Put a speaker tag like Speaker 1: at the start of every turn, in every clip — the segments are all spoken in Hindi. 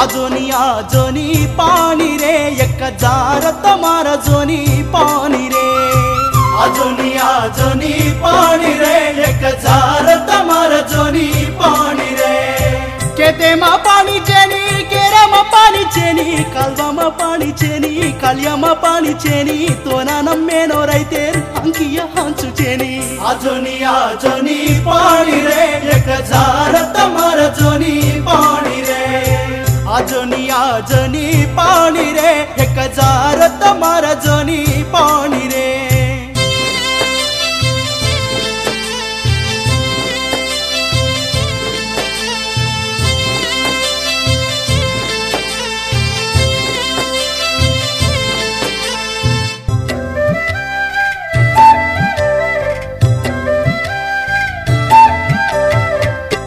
Speaker 1: आ जोनी आ जोनी पानी रे एक जार तुम्हारा जोनी पानी रे आ जोनी आ जोनी पानी रे एक जार तुम्हारा जोनी पानी रे केते मा पानी चेनी केरम पानी चेनी కల్వమ పాణిచేని కళ్యమ పాణిచేని తోన నమ్మేనోరైతే అంకియ హంచుచేని అజోని అజోని పాణిరే ఎక జార जनी पाणी रे एक जार तमारा जनी पानी रे.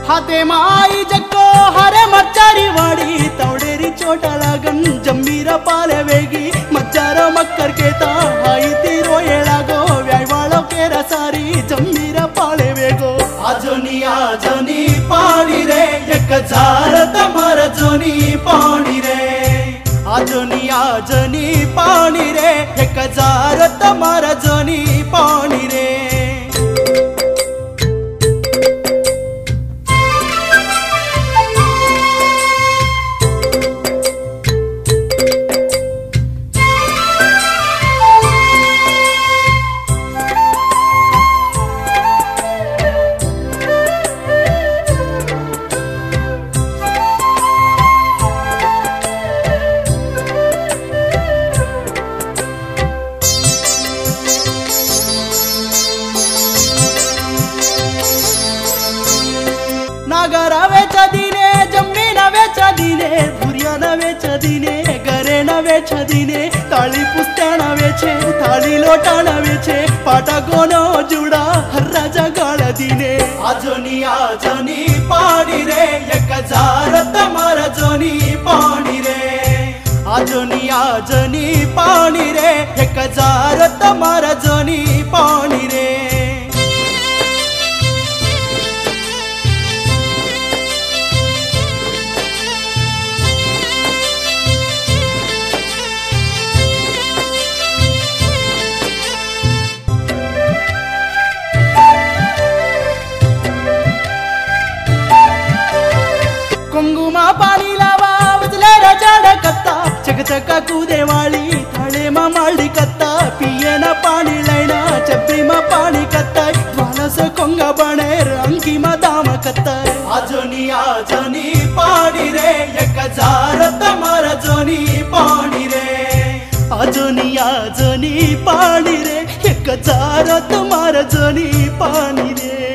Speaker 1: हाथे माई जग हरे मच्चारी वाडी तवडेरी चोटा लागन जम्मीरा पाले वेगी मच्चार मक्कर केता हाई तीरो येळागो व्यायवाळो केरा सारी जम्मीरा पाले वेगो आजोनी आजोनी पाणी रे एक जार तमार जोनी पाणी रे आजोनी आजोनी पाणी रे एक जार तमार जोनी गरे नवेच्या दिने ताळी पुस्त्या नवेचे थाळी लोटा नवेचे पाटा गोनो जुडा हर्राजा गाळ दिने आजोनी आजोनी पाणी रे एक जार तमार जोनी पाणी रे आजोनी आजोनी पाणी रे एक जार तमार ಕುಂಗುಮ ಪಾಲಿಲವಾವತ್ಲ ರಜಾಡ ಕತ್ತ ಚಕಚಕ ಕೂದೆವಾಳಿ ತಳೆಮ ಮಾಡಿ ಕತ್ತ ಪಿಯನ ಪಾಣಿ ಲೈನ ಚಪ್ಪಿಮ ಪಾಣಿ ಕತ್ತ ಮನಸ ಕೊಂಗ ಬಣೆ ರಂಗಿಮ ದಾಮ ಕತ್ತ ಅಜೋನಿ ಅಜೋನಿ ಪಾಡಿ ರೇ ಎಕ್ಕ ಜಾರ ತಮರ ಜೋನಿ ಪಾಣಿ ರೇ ಅಜೋನಿ ಅಜೋನಿ ಪಾಣಿ ರೇ ಎಕ್ಕ ಜಾರ ತಮರ ಜೋನಿ ಪಾಣಿ ರೇ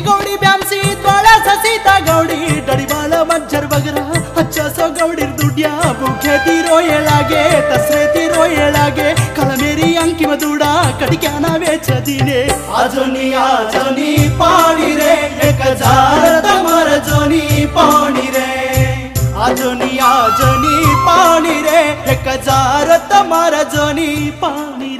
Speaker 1: गौडी ब्यामसी द्वाळा ससीता गौडी। डळीबाळ मज्जर बगरा हच्चास गौडीर दुड्या। बुखे ती रोये लागे, तसरे ती रोये लागे। कळमेरी अंकिम दुडा कडिक्याना वेच दिने। आजोनी आजोनी पाणी रे। एक जार तमार जोनी पाणी रे। आजोनी आजोनी पाणी रे। एक जार तमार जोनी पाणी